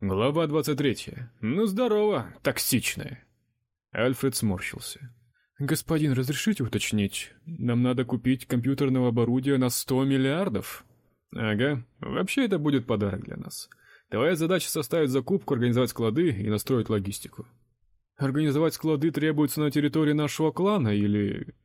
Глава 23. Ну здорово, токсичная. Альфред сморщился. Господин, разрешите уточнить? Нам надо купить компьютерного оборудования на 100 миллиардов. Ага. Вообще это будет подарок для нас. Твоя задача составить закупку, организовать склады и настроить логистику. Организовать склады требуется на территории нашего клана или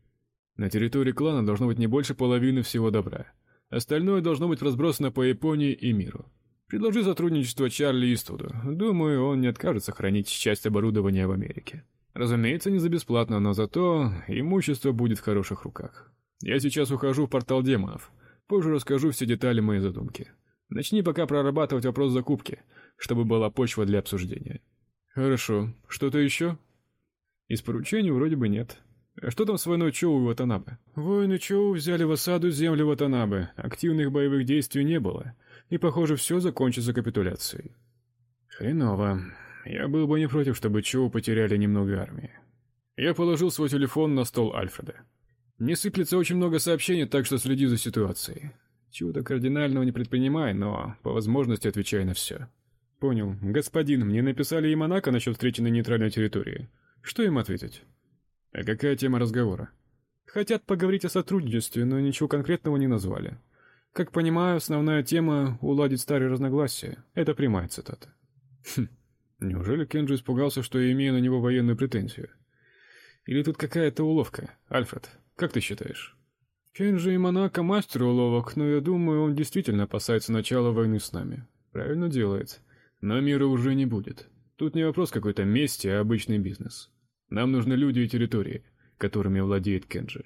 на территории клана должно быть не больше половины всего добра. Остальное должно быть разбросано по Японии и миру. Предложи сотрудничество Чарли Иствуду. Думаю, он не откажется хранить часть оборудования в Америке. Разумеется, не за бесплатно, но зато имущество будет в хороших руках. Я сейчас ухожу в портал демонов. Позже расскажу все детали моей задумки. Начни пока прорабатывать вопрос закупки, чтобы была почва для обсуждения. Хорошо. Что-то еще? Из поручений вроде бы нет. Что там с войной Чоу и Ватанабе? Воины Чоу взяли в осаду земли Ватанабе. Активных боевых действий не было, и, похоже, все закончится капитуляцией. Хреново. Я был бы не против, чтобы Чоу потеряли немного армии. Я положил свой телефон на стол Альфреда. Не сыплется очень много сообщений, так что следи за ситуацией. Чего-то кардинального не предпринимай, но по возможности отвечай на все. Понял. Господин, мне написали и Монако насчет встречи на нейтральной территории. Что им ответить? А какая тема разговора? Хотят поговорить о сотрудничестве, но ничего конкретного не назвали. Как понимаю, основная тема уладить старые разногласия. Это прямая цитата. Хм. Неужели Кенджи испугался, что я имею на него военную претензию? Или тут какая-то уловка? Альфред, как ты считаешь? Кенджи и Монако мастер уловок, но я думаю, он действительно опасается начала войны с нами. Правильно делает. Но мира уже не будет. Тут не вопрос какой-то мести, а обычный бизнес. Нам нужны люди и территории, которыми владеет Кенджи.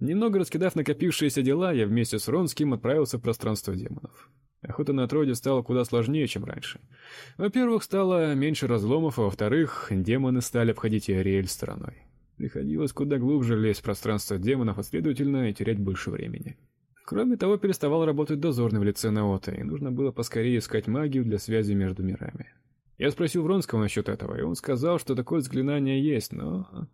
Немного раскидав накопившиеся дела, я вместе с Ронским отправился в пространство демонов. Охота на отродье стала куда сложнее, чем раньше. Во-первых, стало меньше разломов, а во-вторых, демоны стали обходить Иориэль стороной. Приходилось куда глубже лезть в пространство демонов, а следовательно, и терять больше времени. Кроме того, переставал работать дозорный в лице Наота, и нужно было поскорее искать магию для связи между мирами. Я спросил Вронского насчет этого, и он сказал, что такое заклинание есть, но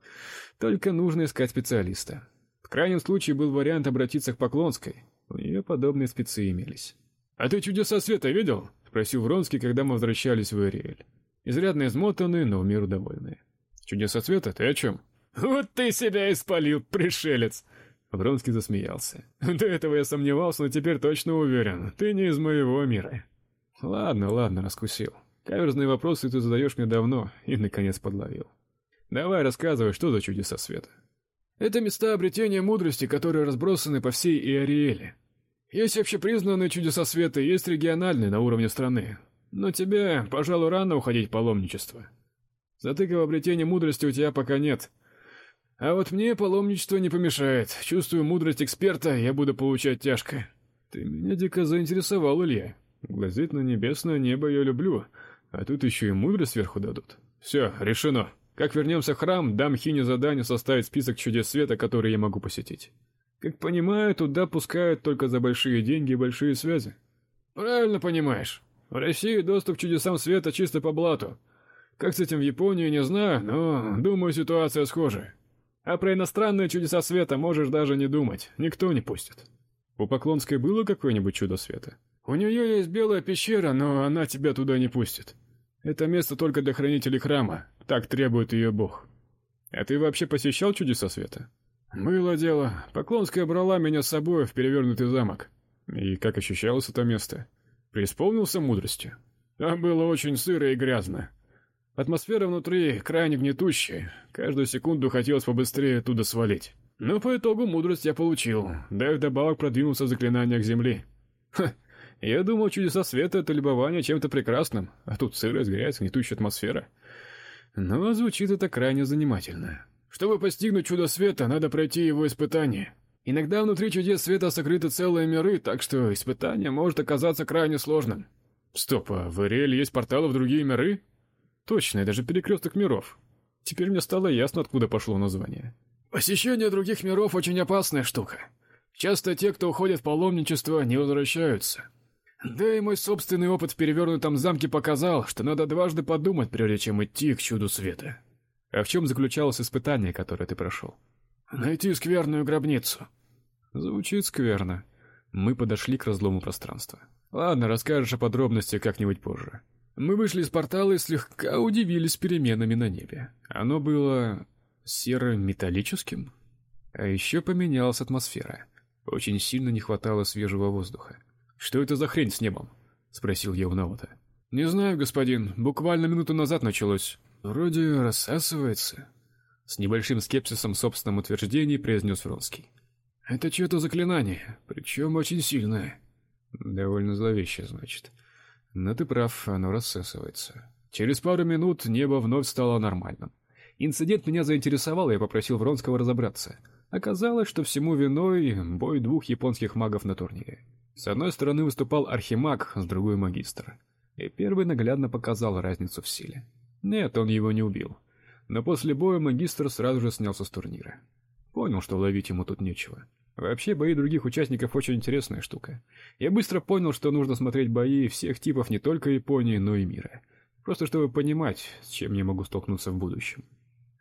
только нужно искать специалиста. В крайнем случае был вариант обратиться к Поклонской. У нее подобные спецы имелись. А ты чудеса света видел? спросил Вронский, когда мы возвращались в Ириэль. Изрядно измотанные, но в меру довольные. Чудеса света? Ты о чем?» Вот ты себя испалил, пришелец. Вронский засмеялся. До этого я сомневался, но теперь точно уверен. Ты не из моего мира. Ладно, ладно, раскусил. Каверзные вопросы ты задаешь мне давно и наконец подловил. Давай рассказывай, что за чудеса света. Это места обретения мудрости, которые разбросаны по всей Иориэле. Есть общепризнанные чудеса света, есть региональные на уровне страны. Но тебе, пожалуй, рано уходить в паломничество. Затыка в обретении мудрости у тебя пока нет. А вот мне паломничество не помешает. Чувствую мудрость эксперта, я буду получать тяжко. Ты меня дико заинтересовал, Илья. Глазеть на небесное небо я люблю, а тут еще и мудрость сверху дадут. Все, решено. Как вернемся в храм, дам Хине задание составить список чудес света, которые я могу посетить. Как понимаю, туда пускают только за большие деньги и большие связи. Правильно понимаешь. В России доступ к чудесам света чисто по блату. Как с этим в Японии, не знаю, но думаю, ситуация схожая. А про иностранные чудеса света можешь даже не думать, никто не пустит. У Поклонской было какое-нибудь чудо света? У нее есть белая пещера, но она тебя туда не пустит. Это место только для хранителей храма, так требует ее бог. А ты вообще посещал чудеса света? Было дело. Поклонская брала меня с собой в перевернутый замок. И как ощущалось это место? Преисполнился мудростью. Там было очень сыро и грязно. Атмосфера внутри крайне гнетущая. Каждую секунду хотелось побыстрее оттуда свалить. Но по итогу мудрость я получил, да и вдобавок продвинулся в заклинаниях земли. Ха, я думал, чудеса света — это любование чем-то прекрасным, а тут сырость, грязь, гнетущая атмосфера. Но звучит это крайне занимательно. Чтобы постигнуть чудо света, надо пройти его испытание. Иногда внутри чудес света сокрыты целые миры, так что испытание может оказаться крайне сложным. Стоп, а в Ириэле есть порталы в другие миры? Точно, и даже перекресток миров. Теперь мне стало ясно, откуда пошло название. Посещение других миров очень опасная штука. Часто те, кто уходит в паломничество, не возвращаются. Да и мой собственный опыт в перевернутом замке показал, что надо дважды подумать, прежде чем идти к чуду света. А в чем заключалось испытание, которое ты прошел? Найти скверную гробницу. Звучит скверно. Мы подошли к разлому пространства. Ладно, расскажешь о подробностях как-нибудь позже. Мы вышли из портала и слегка удивились переменами на небе. Оно было серо-металлическим, а еще поменялась атмосфера. Очень сильно не хватало свежего воздуха. Что это за хрень с небом? спросил я у Наота. Не знаю, господин, буквально минуту назад началось. Вроде рассасывается. С небольшим скепсисом в собственном утверждении произнес Вронский. Это что-то заклинание, причем очень сильное. Довольно зловещее, значит. Но ты прав, оно рассасывается. Через пару минут небо вновь стало нормальным. Инцидент меня заинтересовал, и я попросил Вронского разобраться. Оказалось, что всему виной бой двух японских магов на турнире. С одной стороны выступал архимаг, с другой магистр. И первый наглядно показал разницу в силе. Нет, он его не убил. Но после боя магистр сразу же снялся с турнира. Понял, что ловить ему тут нечего. Вообще бои других участников очень интересная штука. Я быстро понял, что нужно смотреть бои всех типов не только Японии, но и мира. Просто чтобы понимать, с чем я могу столкнуться в будущем.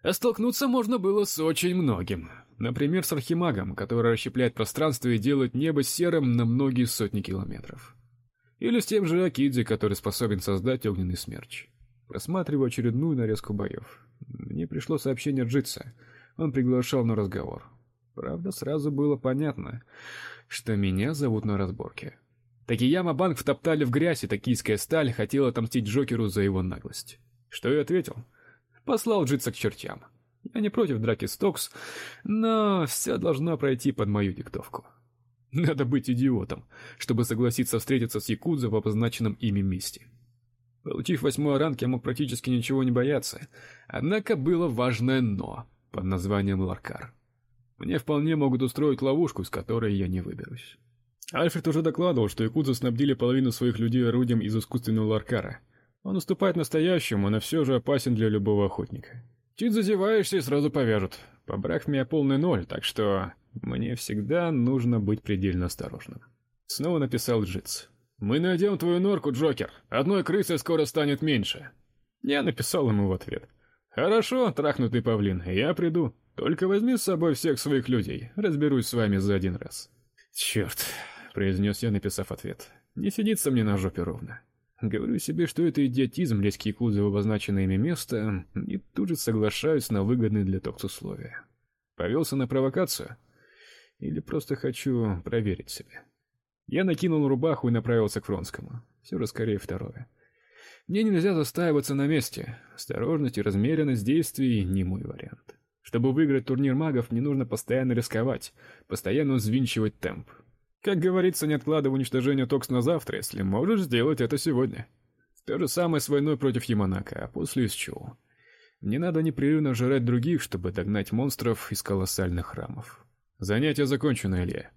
А столкнуться можно было с очень многим. Например, с архимагом, который расщепляет пространство и делает небо серым на многие сотни километров. Или с тем же Акидзи, который способен создать огненный смерч. Просматриваю очередную нарезку боев. Мне пришло сообщение Джитса. Он приглашал на разговор. Правда, сразу было понятно, что меня зовут на разборке. Такияма банк втоптали в грязь, и токийская сталь хотела отомстить Джокеру за его наглость. Что я ответил? Послал Джитса к чертям. Я не против драки с Токс, но все должно пройти под мою диктовку. Надо быть идиотом, чтобы согласиться встретиться с якудза в обозначенном ими месте. Получив восьмой ранг, я мог практически ничего не бояться. Однако было важное но под названием Ларкар. Мне вполне могут устроить ловушку, из которой я не выберусь. Альфред уже докладывал, что якудзы снабдили половину своих людей орудием из искусственного ларкара. Он уступает настоящему, но все же опасен для любого охотника. Чуть зазеваешься и сразу повяжут. Побрак меня полный ноль, так что мне всегда нужно быть предельно осторожным. Снова написал Джитс. Мы найдем твою норку, Джокер. Одной крысы скоро станет меньше. Я написал ему в ответ: Хорошо, трахнутый павлин, я приду. Только возьми с собой всех своих людей. Разберусь с вами за один раз. Черт, произнес я, написав ответ. Не сидится мне на жопе ровно. Говорю себе, что это идиотизм лезть к Якудзе в обозначенное ими место, и тут же соглашаюсь на выгодные для Токс условия. Повелся на провокацию? Или просто хочу проверить себя? Я накинул рубаху и направился к Фронскому. Все же скорее второе. Мне нельзя застаиваться на месте. Осторожность и размеренность действий не мой вариант. Чтобы выиграть турнир магов, не нужно постоянно рисковать, постоянно взвинчивать темп. Как говорится, не откладывай уничтожение Токс на завтра, если можешь сделать это сегодня. То же самое с войной против Яманака, а после с Чоу. Мне надо непрерывно жрать других, чтобы догнать монстров из колоссальных храмов. Занятие закончено, Илья.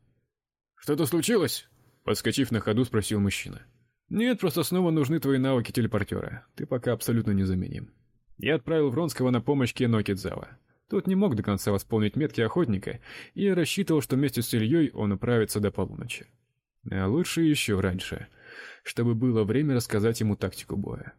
Что-то случилось? Подскочив на ходу, спросил мужчина. Нет, просто снова нужны твои навыки телепортера. Ты пока абсолютно незаменим. Я отправил Вронского на помощь Кено Кидзава. Тот не мог до конца восполнить метки охотника, и рассчитывал, что вместе с Ильей он управится до полуночи. А лучше еще раньше, чтобы было время рассказать ему тактику боя.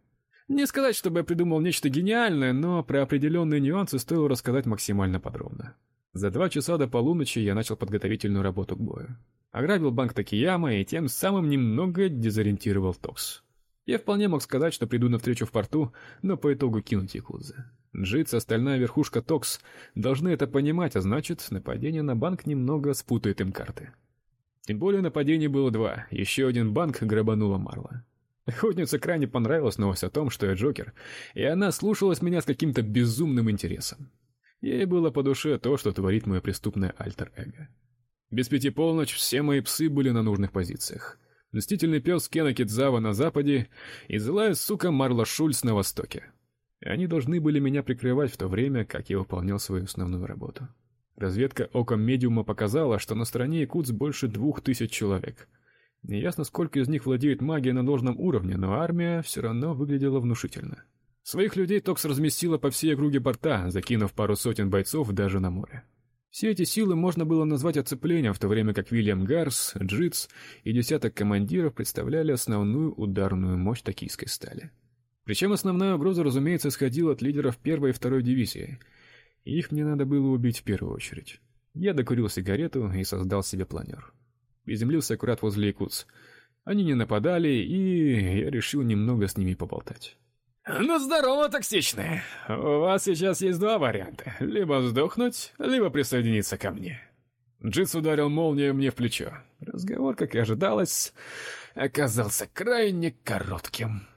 Не сказать, чтобы я придумал нечто гениальное, но про определенные нюансы стоило рассказать максимально подробно. За два часа до полуночи я начал подготовительную работу к бою. Ограбил банк Такияма и тем самым немного дезориентировал Токс. Я вполне мог сказать, что приду на встречу в порту, но по итогу кинуть якудзы. Джитс, остальная верхушка Токс должны это понимать, а значит, нападение на банк немного спутает им карты. Тем более нападений было два. Еще один банк грабанула Марла. Охотнице крайне понравилась новость о том, что я Джокер, и она слушалась меня с каким-то безумным интересом. Ей было по душе то, что творит мое преступное альтер-эго. Без пяти полночь все мои псы были на нужных позициях. Мстительный пес Кена Кидзава на западе и злая сука Марла Шульц на востоке. Они должны были меня прикрывать в то время, как я выполнял свою основную работу. Разведка оком медиума показала, что на стороне якутс больше двух тысяч человек. Неясно, сколько из них владеет магией на должном уровне, но армия все равно выглядела внушительно. Своих людей Токс разместила по всей округе порта, закинув пару сотен бойцов даже на море. Все эти силы можно было назвать оцеплением, в то время как Вильям Гарс, Джитс и десяток командиров представляли основную ударную мощь токийской стали. Причем основная угроза, разумеется, исходила от лидеров первой и второй дивизии. Их мне надо было убить в первую очередь. Я докурил сигарету и создал себе планер. Приземлился аккурат возле Якутс. Они не нападали, и я решил немного с ними поболтать. «Ну, здорово, токсичные! У вас сейчас есть два варианта. Либо сдохнуть, либо присоединиться ко мне». Джитс ударил молнией мне в плечо. Разговор, как и ожидалось, оказался крайне коротким.